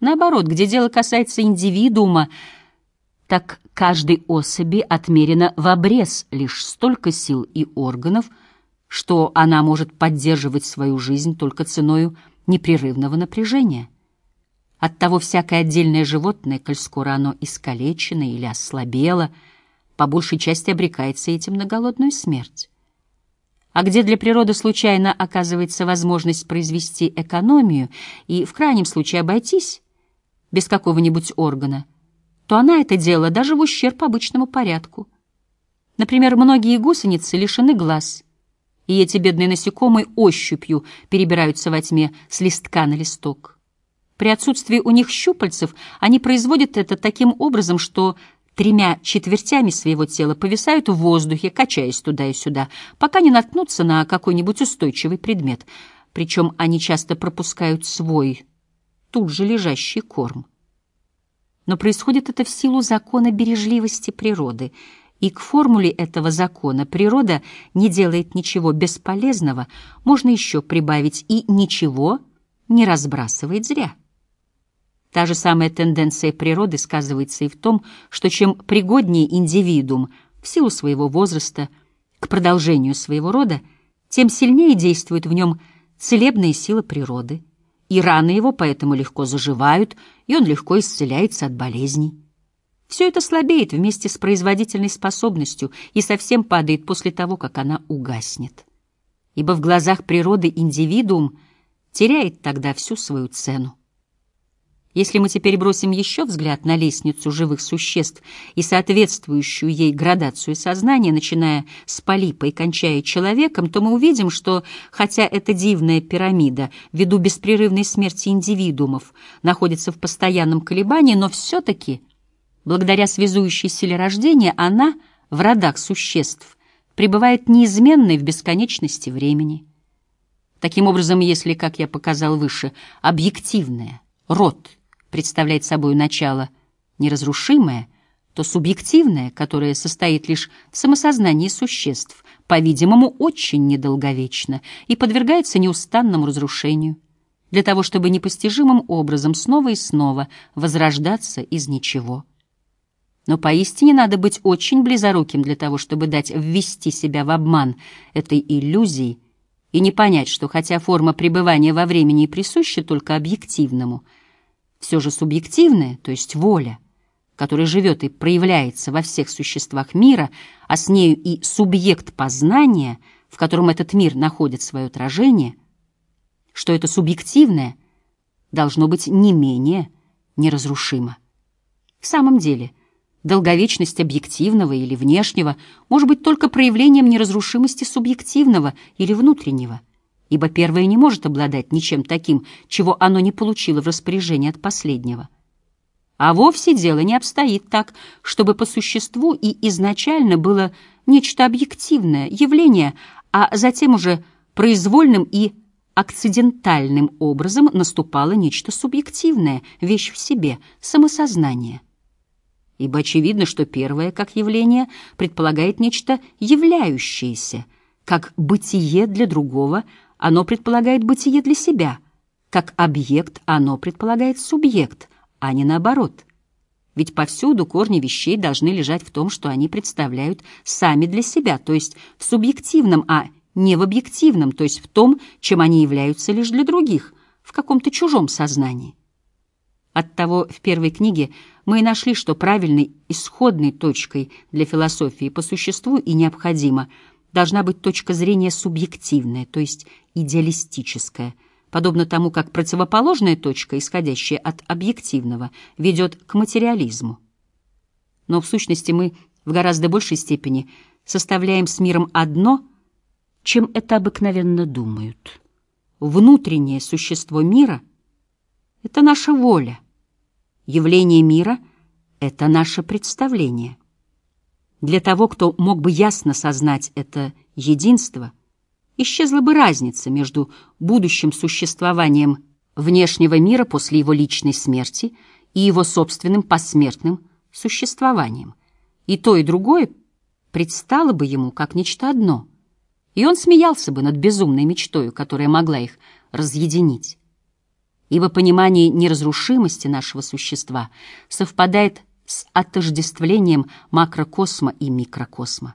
Наоборот, где дело касается индивидуума, так каждой особи отмерено в обрез лишь столько сил и органов, что она может поддерживать свою жизнь только ценою непрерывного напряжения. Оттого всякое отдельное животное, коль скоро оно искалечено или ослабело, по большей части обрекается этим на голодную смерть. А где для природы случайно оказывается возможность произвести экономию и в крайнем случае обойтись без какого-нибудь органа, то она это делала даже в ущерб обычному порядку. Например, многие гусеницы лишены глаз, и эти бедные насекомые ощупью перебираются во тьме с листка на листок. При отсутствии у них щупальцев они производят это таким образом, что тремя четвертями своего тела повисают в воздухе, качаясь туда и сюда, пока не наткнутся на какой-нибудь устойчивый предмет. Причем они часто пропускают свой, тут же лежащий корм. Но происходит это в силу закона бережливости природы, и к формуле этого закона природа не делает ничего бесполезного, можно еще прибавить и ничего не разбрасывает зря. Та же самая тенденция природы сказывается и в том, что чем пригоднее индивидуум в силу своего возраста к продолжению своего рода, тем сильнее действует в нем целебная сила природы — и раны его поэтому легко заживают, и он легко исцеляется от болезней. Все это слабеет вместе с производительной способностью и совсем падает после того, как она угаснет. Ибо в глазах природы индивидуум теряет тогда всю свою цену. Если мы теперь бросим еще взгляд на лестницу живых существ и соответствующую ей градацию сознания, начиная с полипа и кончая человеком, то мы увидим, что, хотя эта дивная пирамида, ввиду беспрерывной смерти индивидуумов, находится в постоянном колебании, но все-таки, благодаря связующей силе рождения, она в родах существ пребывает неизменной в бесконечности времени. Таким образом, если, как я показал выше, объективное, род — представляет собой начало неразрушимое, то субъективное, которое состоит лишь в самосознании существ, по-видимому, очень недолговечно и подвергается неустанному разрушению, для того, чтобы непостижимым образом снова и снова возрождаться из ничего. Но поистине надо быть очень близоруким для того, чтобы дать ввести себя в обман этой иллюзии и не понять, что хотя форма пребывания во времени и присуща только объективному — все же субъективное, то есть воля, которая живет и проявляется во всех существах мира, а с нею и субъект познания, в котором этот мир находит свое отражение, что это субъективное должно быть не менее неразрушимо. В самом деле, долговечность объективного или внешнего может быть только проявлением неразрушимости субъективного или внутреннего – ибо первое не может обладать ничем таким, чего оно не получило в распоряжении от последнего. А вовсе дело не обстоит так, чтобы по существу и изначально было нечто объективное, явление, а затем уже произвольным и акцидентальным образом наступало нечто субъективное, вещь в себе, самосознание. Ибо очевидно, что первое, как явление, предполагает нечто являющееся, как бытие для другого – оно предполагает бытие для себя. Как объект оно предполагает субъект, а не наоборот. Ведь повсюду корни вещей должны лежать в том, что они представляют сами для себя, то есть в субъективном, а не в объективном, то есть в том, чем они являются лишь для других, в каком-то чужом сознании. Оттого в первой книге мы и нашли, что правильной исходной точкой для философии по существу и необходимо – должна быть точка зрения субъективная, то есть идеалистическая, подобно тому, как противоположная точка, исходящая от объективного, ведет к материализму. Но в сущности мы в гораздо большей степени составляем с миром одно, чем это обыкновенно думают. Внутреннее существо мира — это наша воля, явление мира — это наше представление — для того, кто мог бы ясно сознать это единство, исчезла бы разница между будущим существованием внешнего мира после его личной смерти и его собственным посмертным существованием. И то, и другое предстало бы ему как нечто одно, и он смеялся бы над безумной мечтою, которая могла их разъединить. ибо понимание неразрушимости нашего существа совпадает с отождествлением макрокосма и микрокосма.